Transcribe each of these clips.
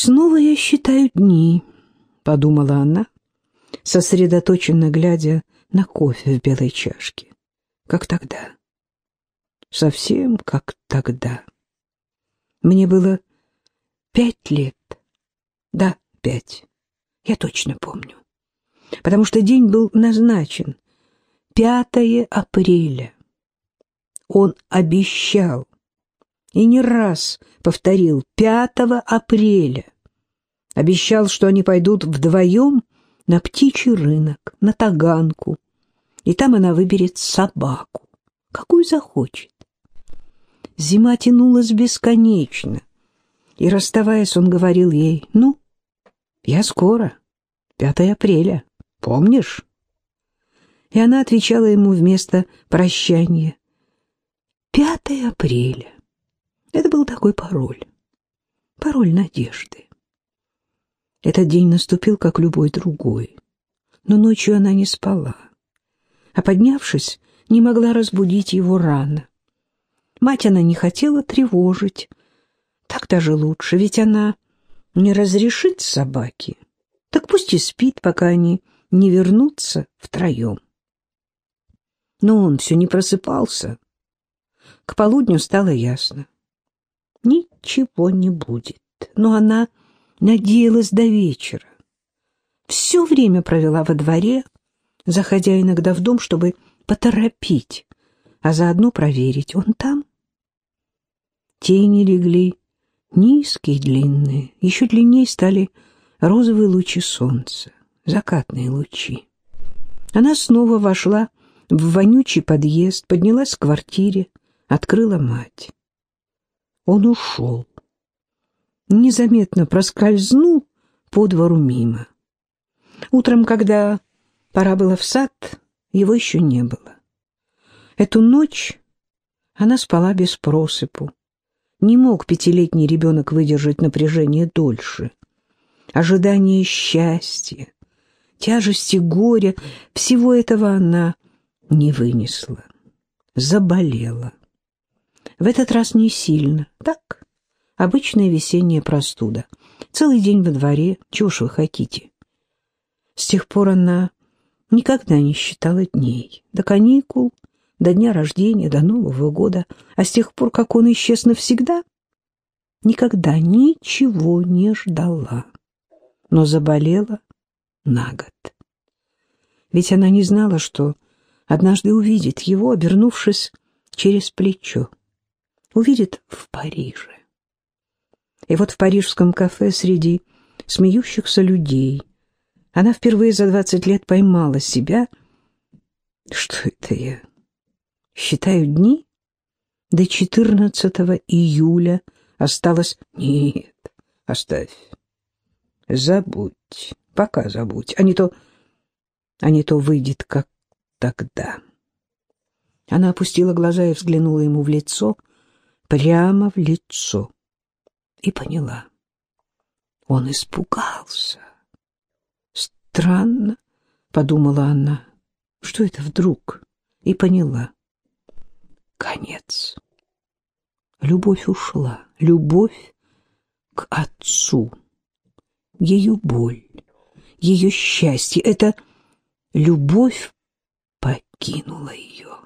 «Снова я считаю дни», — подумала она, сосредоточенно глядя на кофе в белой чашке. «Как тогда? Совсем как тогда. Мне было пять лет. Да, пять. Я точно помню. Потому что день был назначен. 5 апреля. Он обещал и не раз повторил 5 апреля. Обещал, что они пойдут вдвоем на птичий рынок, на Таганку, и там она выберет собаку, какую захочет. Зима тянулась бесконечно, и, расставаясь, он говорил ей, «Ну, я скоро, 5 апреля, помнишь?» И она отвечала ему вместо прощания, «5 апреля». Это был такой пароль, пароль надежды. Этот день наступил, как любой другой, но ночью она не спала, а, поднявшись, не могла разбудить его рано. Мать она не хотела тревожить, так даже лучше, ведь она не разрешит собаке. Так пусть и спит, пока они не вернутся втроем. Но он все не просыпался. К полудню стало ясно. Ничего не будет. Но она надеялась до вечера. Все время провела во дворе, заходя иногда в дом, чтобы поторопить, а заодно проверить, он там. Тени легли низкие, длинные, еще длиннее стали розовые лучи солнца, закатные лучи. Она снова вошла в вонючий подъезд, поднялась к квартире, открыла мать. Он ушел. Незаметно проскользнул по двору мимо. Утром, когда пора было в сад, его еще не было. Эту ночь она спала без просыпу. Не мог пятилетний ребенок выдержать напряжение дольше. Ожидание счастья, тяжести горя, всего этого она не вынесла. Заболела. В этот раз не сильно. Так, обычная весенняя простуда. Целый день во дворе, чего вы хотите? С тех пор она никогда не считала дней. До каникул, до дня рождения, до Нового года. А с тех пор, как он исчез навсегда, никогда ничего не ждала. Но заболела на год. Ведь она не знала, что однажды увидит его, обернувшись через плечо. Увидит в Париже. И вот в парижском кафе среди смеющихся людей она впервые за двадцать лет поймала себя. Что это я? Считаю дни? До 14 июля осталось... Нет, оставь. Забудь, пока забудь, а не то... А не то выйдет, как тогда. Она опустила глаза и взглянула ему в лицо, прямо в лицо, и поняла. Он испугался. Странно, — подумала она, — что это вдруг, и поняла конец. Любовь ушла, любовь к отцу. Ее боль, ее счастье — это любовь покинула ее.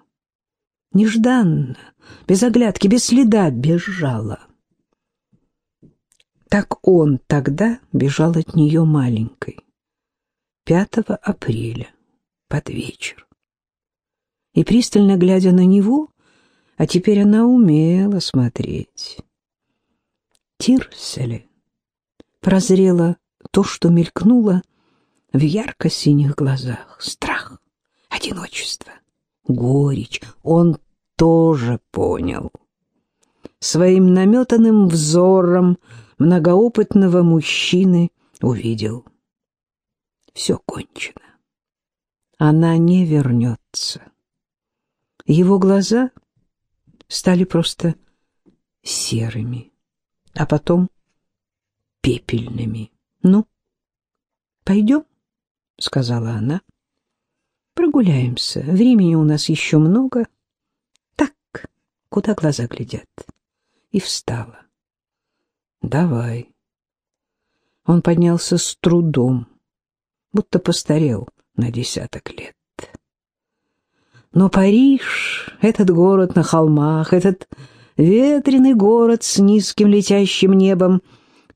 Нежданно, без оглядки, без следа бежала. Так он тогда бежал от нее маленькой. 5 апреля, под вечер. И пристально глядя на него, а теперь она умела смотреть. Тирселе прозрела то, что мелькнуло в ярко-синих глазах. Страх, одиночество, горечь. Он тоже понял. Своим наметанным взором многоопытного мужчины увидел. Все кончено. Она не вернется. Его глаза стали просто серыми, а потом пепельными. «Ну, пойдем?» — сказала она. «Прогуляемся. Времени у нас еще много. Куда глаза глядят». И встала. «Давай». Он поднялся с трудом, будто постарел на десяток лет. Но Париж, этот город на холмах, этот ветреный город с низким летящим небом,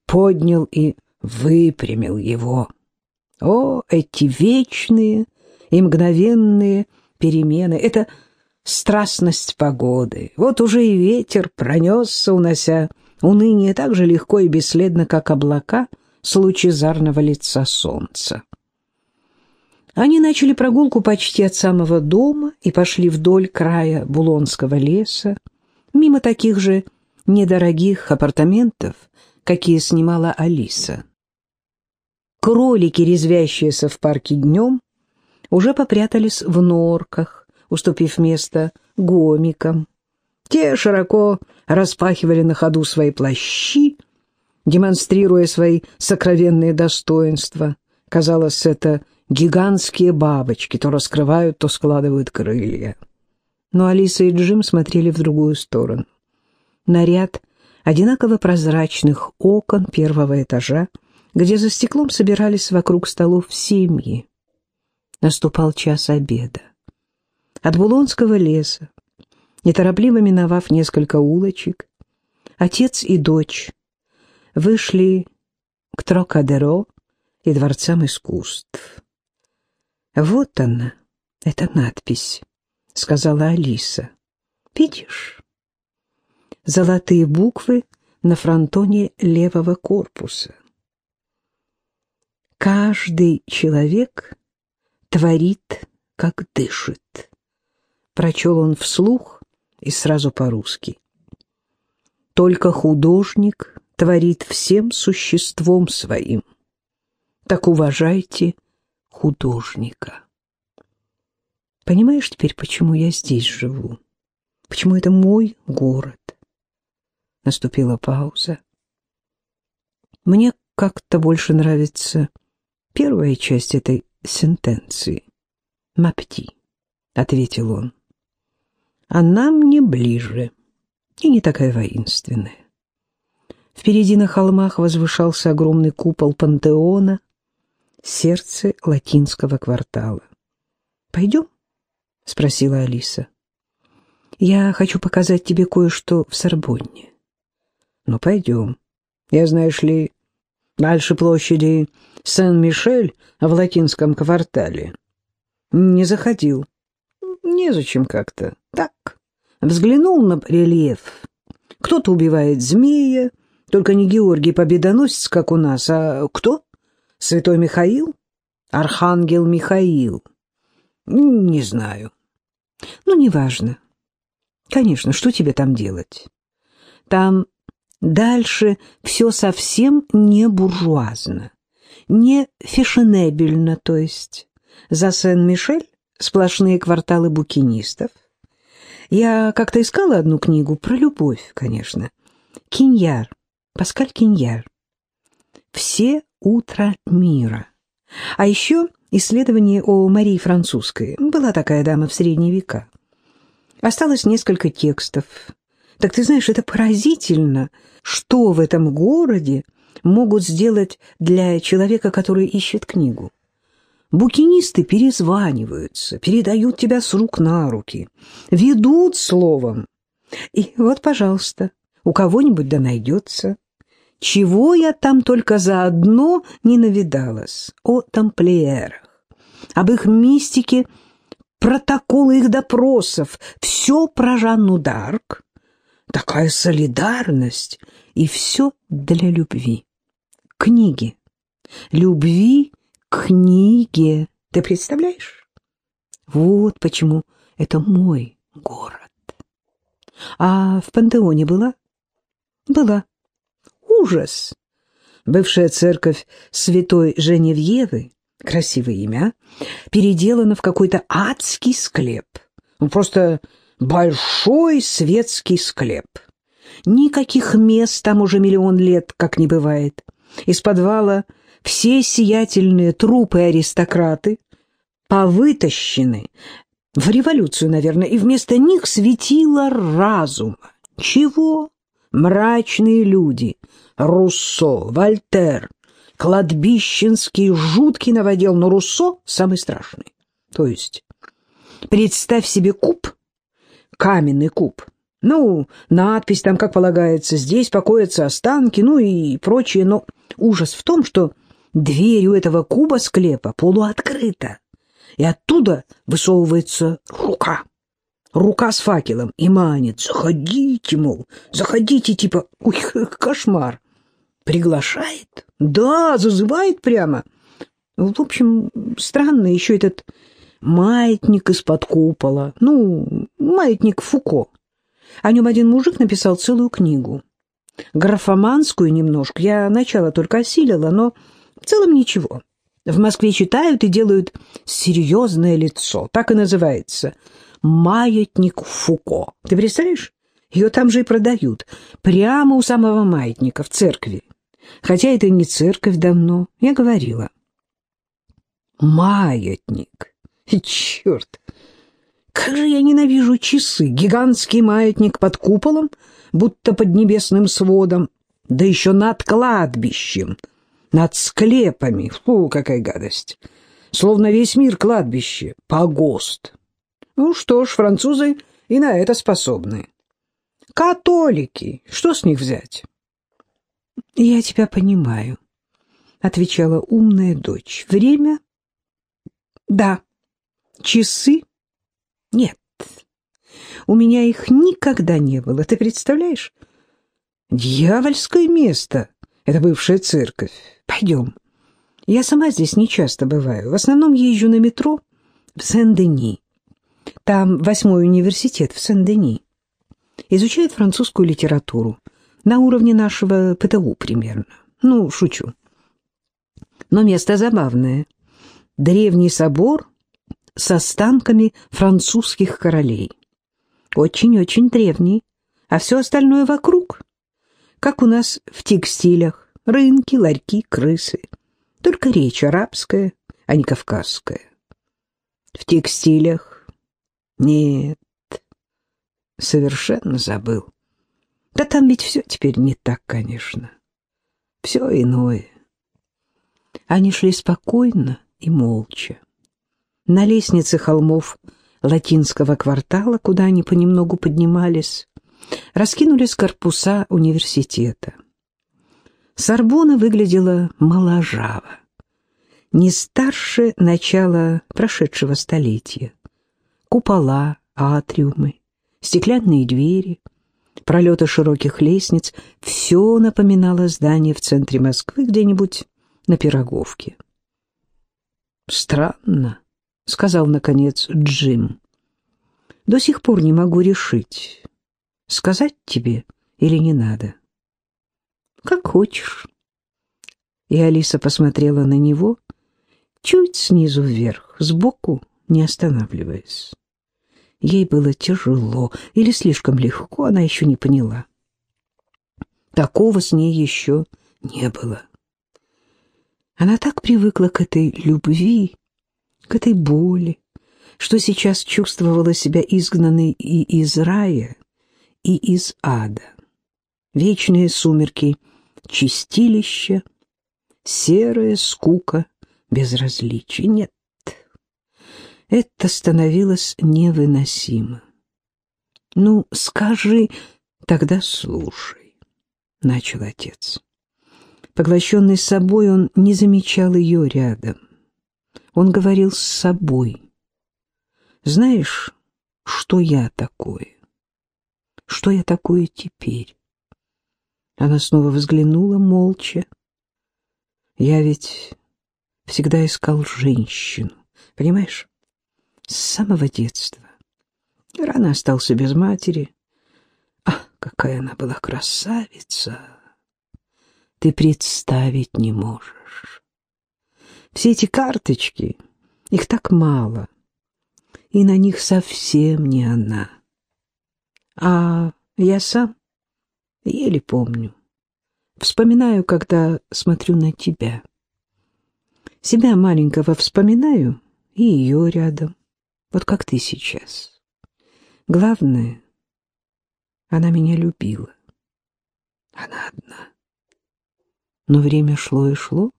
поднял и выпрямил его. О, эти вечные и мгновенные перемены! Это страстность погоды. Вот уже и ветер пронесся, унося уныние так же легко и бесследно, как облака с лучезарного лица солнца. Они начали прогулку почти от самого дома и пошли вдоль края Булонского леса, мимо таких же недорогих апартаментов, какие снимала Алиса. Кролики, резвящиеся в парке днем, уже попрятались в норках, уступив место гомикам. Те широко распахивали на ходу свои плащи, демонстрируя свои сокровенные достоинства. Казалось, это гигантские бабочки, то раскрывают, то складывают крылья. Но Алиса и Джим смотрели в другую сторону. На ряд одинаково прозрачных окон первого этажа, где за стеклом собирались вокруг столов семьи. Наступал час обеда. От Булонского леса, неторопливо миновав несколько улочек, отец и дочь вышли к Трокадеро и дворцам искусств. «Вот она, эта надпись», — сказала Алиса. «Видишь?» Золотые буквы на фронтоне левого корпуса. «Каждый человек творит, как дышит», — прочел он вслух и сразу по-русски. «Только художник творит всем существом своим. Так уважайте художника. Понимаешь теперь, почему я здесь живу? Почему это мой город? Наступила пауза. Мне как-то больше нравится первая часть этой сентенции. «Мапти», — ответил он. «Она мне ближе и не такая воинственная». Впереди на холмах возвышался огромный купол пантеона, сердце латинского квартала. «Пойдем?» — спросила Алиса. «Я хочу показать тебе кое-что в Сорбонне». «Ну, пойдем. Я, знаешь ли, дальше площади Сен-Мишель в латинском квартале. Не заходил. Незачем как-то. Так, взглянул на рельеф. Кто-то убивает змея, только не Георгий Победоносец, как у нас, а кто? Святой Михаил? Архангел Михаил? Не знаю. Ну, неважно. Конечно, что тебе там делать? Там дальше все совсем не буржуазно, не фешенебельно, то есть. За Сен-Мишель сплошные кварталы букинистов. Я как-то искала одну книгу про любовь, конечно. Киньяр, Паскаль Киньяр. Все утро мира. А еще исследование о Марии Французской. Была такая дама в средние века. Осталось несколько текстов. Так ты знаешь, это поразительно, что в этом городе могут сделать для человека, который ищет книгу. Букинисты перезваниваются, передают тебя с рук на руки, ведут словом. И вот, пожалуйста, у кого-нибудь да найдется. Чего я там только заодно не навидалась. О тамплиерах, об их мистике, протоколы их допросов, все про Жанну Д'Арк. Такая солидарность, и все для любви. Книги. Любви книге. Ты представляешь? Вот почему это мой город. А в пантеоне была? Была ужас! Бывшая церковь святой Женевьевы, красивое имя, переделана в какой-то адский склеп. Ну, просто большой светский склеп. Никаких мест там уже миллион лет, как не бывает. Из подвала все сиятельные трупы-аристократы повытащены в революцию, наверное, и вместо них светило разума. Чего? Мрачные люди, Руссо, Вольтер, кладбищенский, жуткий наводил, но Руссо самый страшный. То есть, представь себе куб, каменный куб, ну, надпись там, как полагается, здесь покоятся останки, ну и прочее, но ужас в том, что дверь у этого куба склепа полуоткрыта, и оттуда высовывается рука. Рука с факелом и манит. Заходите, мол, заходите, типа, ой, кошмар. Приглашает? Да, зазывает прямо. В общем, странно еще этот маятник из-под купола. Ну, маятник Фуко. О нем один мужик написал целую книгу. Графоманскую немножко. Я начало только осилила, но в целом ничего. В Москве читают и делают серьезное лицо. Так и называется. «Маятник Фуко». Ты представляешь? Ее там же и продают. Прямо у самого маятника, в церкви. Хотя это не церковь давно. Я говорила. Маятник. Черт! Как же я ненавижу часы! Гигантский маятник под куполом, будто под небесным сводом, да еще над кладбищем, над склепами. Фу, какая гадость! Словно весь мир кладбище, погост. Ну что ж, французы и на это способны. Католики, что с них взять? Я тебя понимаю, отвечала умная дочь. Время? Да. Часы? Нет, у меня их никогда не было, ты представляешь? Дьявольское место, это бывшая церковь. Пойдем. Я сама здесь не часто бываю, в основном езжу на метро в Сен-Дени. Там восьмой университет в Сен-Дени. Изучает французскую литературу. На уровне нашего ПТУ примерно. Ну, шучу. Но место забавное. Древний собор с останками французских королей. Очень-очень древний, а все остальное вокруг, как у нас в текстилях, рынки, ларьки, крысы. Только речь арабская, а не кавказская. В текстилях? Нет, совершенно забыл. Да там ведь все теперь не так, конечно. Все иное. Они шли спокойно и молча. На лестнице холмов латинского квартала, куда они понемногу поднимались, раскинулись корпуса университета. Сорбона выглядела моложаво, не старше начала прошедшего столетия. Купола, атриумы, стеклянные двери, пролеты широких лестниц — все напоминало здание в центре Москвы где-нибудь на Пироговке. Странно, — сказал, наконец, Джим. «До сих пор не могу решить, сказать тебе или не надо». «Как хочешь». И Алиса посмотрела на него, чуть снизу вверх, сбоку, не останавливаясь. Ей было тяжело или слишком легко, она еще не поняла. Такого с ней еще не было. Она так привыкла к этой любви, к этой боли, что сейчас чувствовала себя изгнанной и из рая, и из ада. Вечные сумерки, чистилища, серая скука, безразличие. Нет, это становилось невыносимо. «Ну, скажи, тогда слушай», — начал отец. Поглощенный собой, он не замечал ее рядом. Он говорил с собой. Знаешь, что я такое? Что я такое теперь? Она снова взглянула молча. Я ведь всегда искал женщину, понимаешь? С самого детства. Рано остался без матери. Ах, какая она была красавица! Ты представить не можешь. Все эти карточки, их так мало, и на них совсем не она. А я сам еле помню. Вспоминаю, когда смотрю на тебя. Себя маленького вспоминаю, и ее рядом, вот как ты сейчас. Главное, она меня любила. Она одна. Но время шло и шло,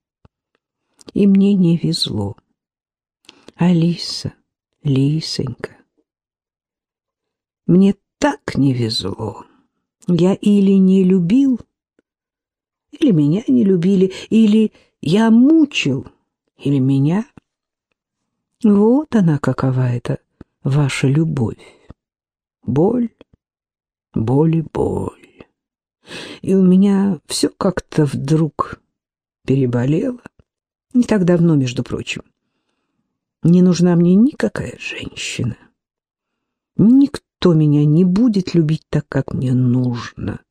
И мне не везло. Алиса, Лисонька, мне так не везло. Я или не любил, или меня не любили, или я мучил, или меня. Вот она какова эта ваша любовь. Боль, боль и боль. И у меня все как-то вдруг переболело. Не так давно, между прочим. Не нужна мне никакая женщина. Никто меня не будет любить так, как мне нужно.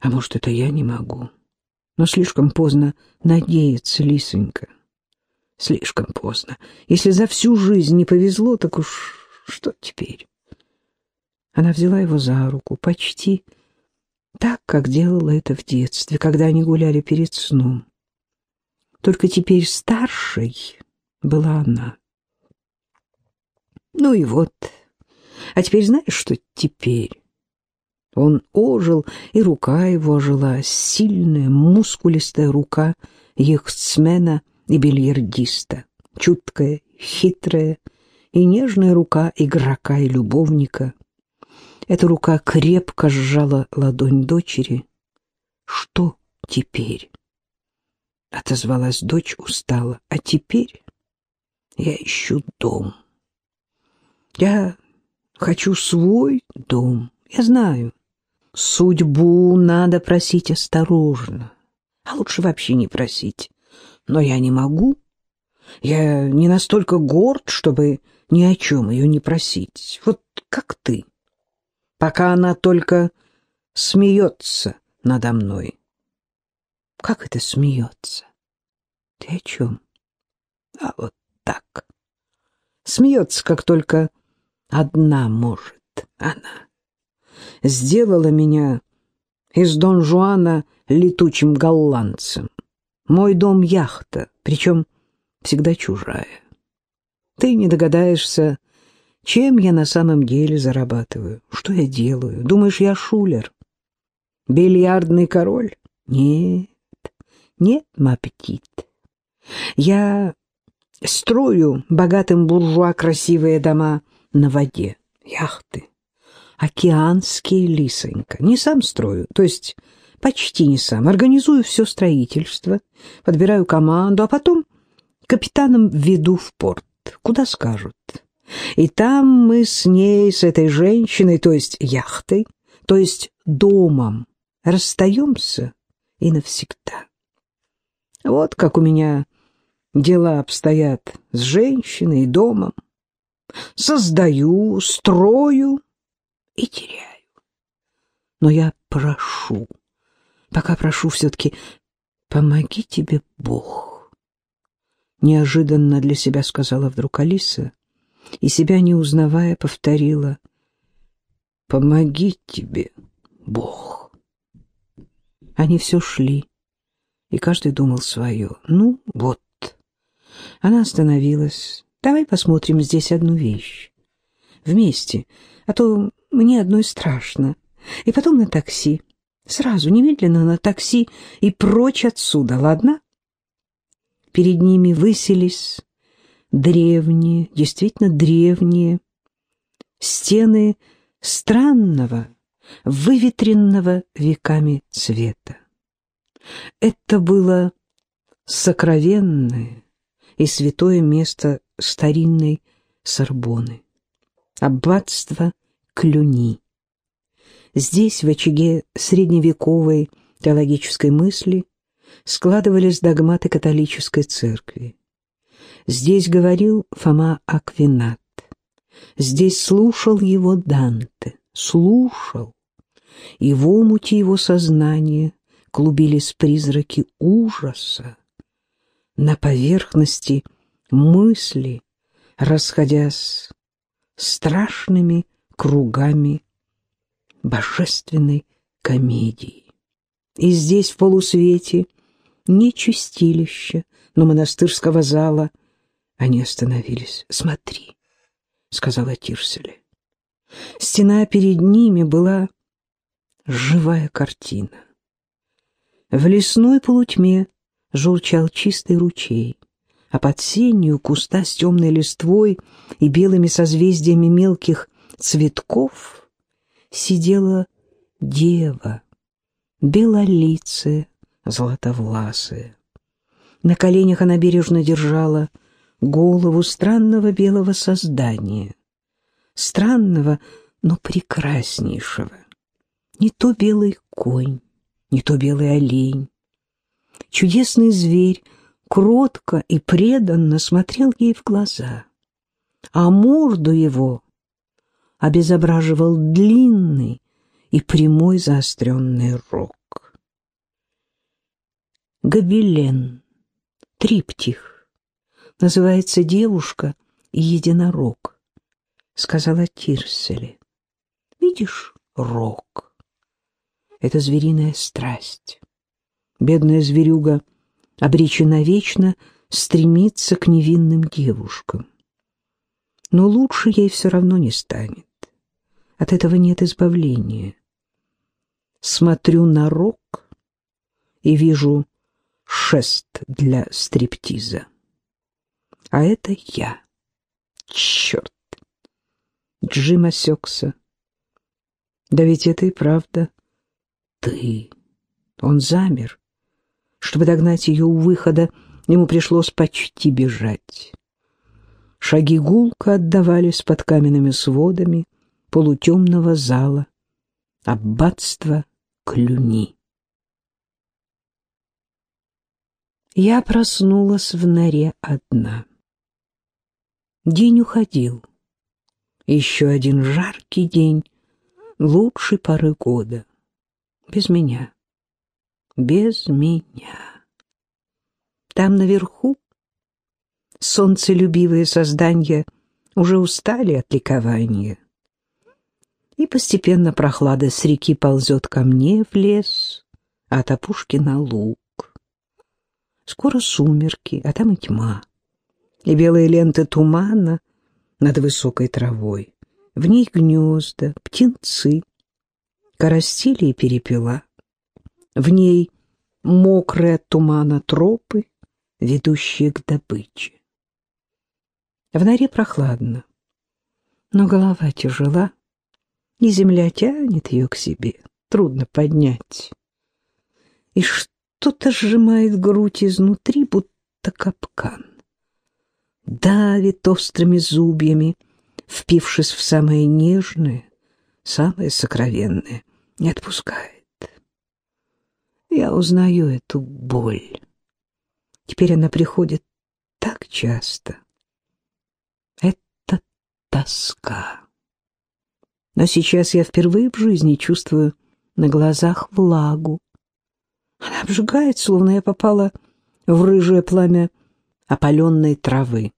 А может, это я не могу. Но слишком поздно надеяться, Лисонька. Слишком поздно. Если за всю жизнь не повезло, так уж что теперь? Она взяла его за руку, почти так, как делала это в детстве, когда они гуляли перед сном. Только теперь старшей была она. Ну и вот. А теперь знаешь, что теперь? Он ожил, и рука его ожила, сильная, мускулистая рука яхтсмена и бильярдиста, чуткая, хитрая и нежная рука игрока и любовника — эта рука крепко сжала ладонь дочери. «Что теперь?» — отозвалась дочь устало. «А теперь я ищу дом. Я хочу свой дом. Я знаю, судьбу надо просить осторожно, а лучше вообще не просить. Но я не могу. Я не настолько горд, чтобы ни о чем ее не просить. Вот как ты» пока она только смеется надо мной. Как это смеется? Ты о чем? А вот так. Смеется, как только одна может она. Сделала меня из Дон Жуана летучим голландцем. Мой дом — яхта, причем всегда чужая. Ты не догадаешься, чем я на самом деле зарабатываю? Что я делаю? Думаешь, я шулер? Бильярдный король? Нет, нет, аппетит. Я строю богатым буржуа красивые дома на воде, яхты, океанские лисонька. Не сам строю, то есть почти не сам. Организую все строительство, подбираю команду, а потом капитаном веду в порт, куда скажут. И там мы с ней, с этой женщиной, то есть яхтой, то есть домом, расстаемся и навсегда. Вот как у меня дела обстоят с женщиной и домом. Создаю, строю и теряю. Но я прошу, пока прошу все-таки, помоги тебе Бог. Неожиданно для себя сказала вдруг Алиса — и себя не узнавая повторила «Помоги тебе, Бог». Они все шли, и каждый думал свое. «Ну, вот». Она остановилась. «Давай посмотрим здесь одну вещь. Вместе, а то мне одной страшно. И потом на такси. Сразу, немедленно на такси и прочь отсюда, ладно?» Перед ними высились древние, действительно древние, стены странного, выветренного веками цвета. Это было сокровенное и святое место старинной Сорбоны, аббатство Клюни. Здесь, в очаге средневековой теологической мысли, складывались догматы католической церкви. Здесь говорил Фома Аквинат. Здесь слушал его Данте, слушал. И в омуте его сознания клубились призраки ужаса. На поверхности мысли, расходясь страшными кругами божественной комедии. И здесь, в полусвете, не чистилища, но монастырского зала — они остановились. «Смотри», — сказала Тирселе. Стена перед ними была живая картина. В лесной полутьме журчал чистый ручей, а под сенью куста с темной листвой и белыми созвездиями мелких цветков сидела дева, белолицая, златовласая. На коленях она бережно держала голову странного белого создания. Странного, но прекраснейшего. Не то белый конь, не то белый олень. Чудесный зверь кротко и преданно смотрел ей в глаза, а морду его обезображивал длинный и прямой заостренный рог. Гобелен, триптих, называется девушка и единорог, сказала Тирселе. Видишь рог? Это звериная страсть. Бедная зверюга обречена вечно стремиться к невинным девушкам. Но лучше ей все равно не станет. От этого нет избавления. Смотрю на рог и вижу шест для стриптиза. А это я. Черт! Джим осекся. Да ведь это и правда ты. Он замер. Чтобы догнать ее у выхода, ему пришлось почти бежать. Шаги гулко отдавались под каменными сводами полутемного зала аббатства Клюни. Я проснулась в норе одна. День уходил. Еще один жаркий день, лучшей поры года. Без меня. Без меня. Там наверху солнцелюбивые создания уже устали от ликования. И постепенно прохлада с реки ползет ко мне в лес, от опушки на луг. Скоро сумерки, а там и тьма. И белые ленты тумана над высокой травой. В них гнезда, птенцы, коростили и перепела. В ней мокрые от тумана тропы, ведущие к добыче. В норе прохладно, но голова тяжела, и земля тянет ее к себе, трудно поднять. И что что-то сжимает грудь изнутри, будто капкан. Давит острыми зубьями, впившись в самое нежное, самое сокровенное, не отпускает. Я узнаю эту боль. Теперь она приходит так часто. Это тоска. Но сейчас я впервые в жизни чувствую на глазах влагу, она обжигает, словно я попала в рыжее пламя опаленной травы.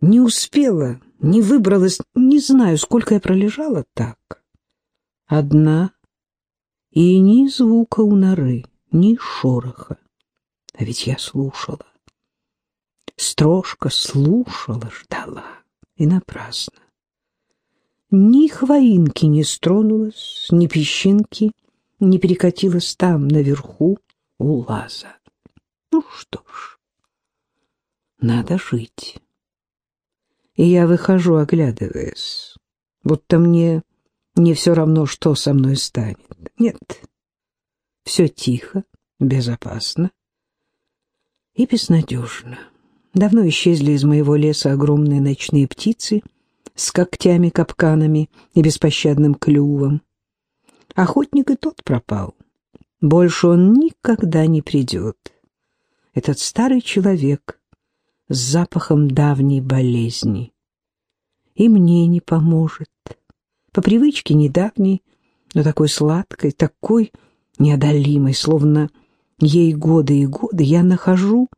Не успела, не выбралась, не знаю, сколько я пролежала так. Одна, и ни звука у норы, ни шороха. А ведь я слушала. Строжка слушала, ждала. И напрасно. Ни хвоинки не стронулась, ни песчинки — не перекатилась там, наверху, у лаза. Ну что ж, надо жить. И я выхожу, оглядываясь, будто мне не все равно, что со мной станет. Нет, все тихо, безопасно и безнадежно. Давно исчезли из моего леса огромные ночные птицы с когтями-капканами и беспощадным клювом. Охотник и тот пропал. Больше он никогда не придет. Этот старый человек с запахом давней болезни. И мне не поможет. По привычке недавней, но такой сладкой, такой неодолимой, словно ей годы и годы я нахожу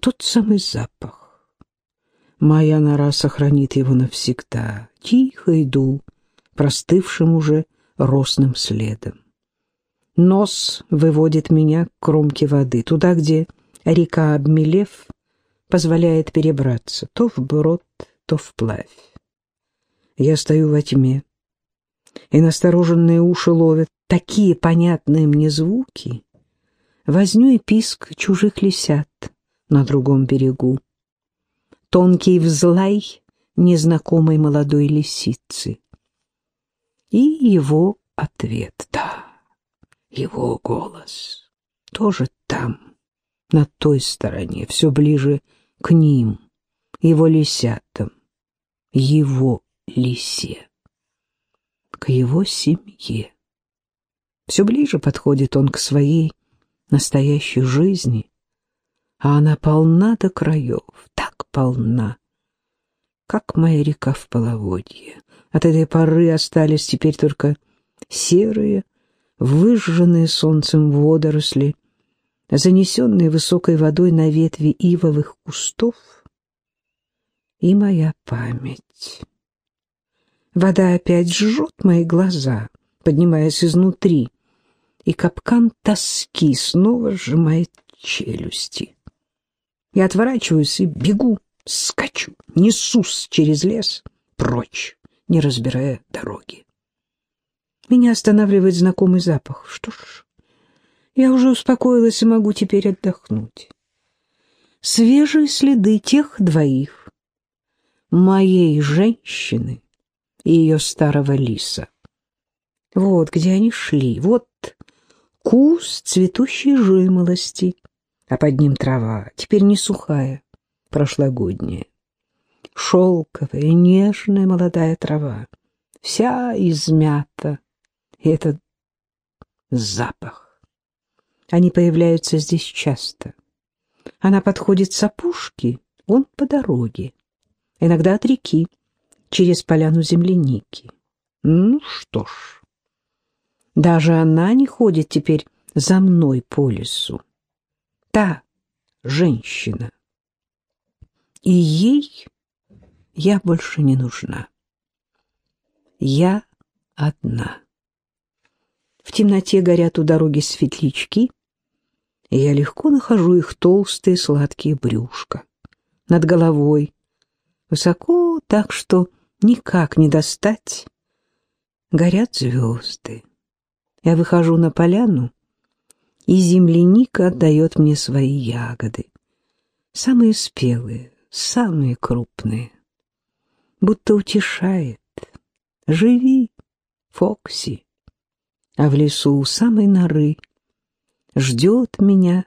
тот самый запах. Моя нора сохранит его навсегда. Тихо иду, простывшим уже росным следом. Нос выводит меня к кромке воды, туда, где река, обмелев, позволяет перебраться то вброд, то вплавь. Я стою во тьме, и настороженные уши ловят такие понятные мне звуки, Возню и писк чужих лисят на другом берегу. Тонкий взлай незнакомой молодой лисицы. И его ответ, да, его голос, тоже там, на той стороне, все ближе к ним, его лисятам, его лисе, к его семье. Все ближе подходит он к своей настоящей жизни, а она полна до краев, так полна, как моя река в половодье. От этой поры остались теперь только серые, выжженные солнцем водоросли, занесенные высокой водой на ветви ивовых кустов, и моя память. Вода опять жжет мои глаза, поднимаясь изнутри, и капкан тоски снова сжимает челюсти. Я отворачиваюсь и бегу, скачу, несусь через лес, прочь, не разбирая дороги. Меня останавливает знакомый запах. Что ж, я уже успокоилась и могу теперь отдохнуть. Свежие следы тех двоих, моей женщины и ее старого лиса. Вот где они шли, вот куст цветущей жимолости, а под ним трава, теперь не сухая, прошлогодняя. Шелковая, нежная молодая трава, вся измята, и этот запах. Они появляются здесь часто. Она подходит с опушки, он по дороге, иногда от реки, через поляну земляники. Ну что ж, даже она не ходит теперь за мной по лесу. Та женщина. И ей я больше не нужна. Я одна. В темноте горят у дороги светлячки, и я легко нахожу их толстые сладкие брюшка. Над головой, высоко так, что никак не достать, горят звезды. Я выхожу на поляну, и земляника отдает мне свои ягоды. Самые спелые, самые крупные. Будто утешает. Живи, Фокси а в лесу у самой норы ждет меня,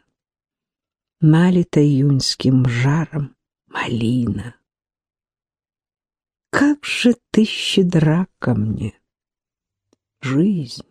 налита июньским жаром, малина. Как же ты щедра ко мне, жизнь!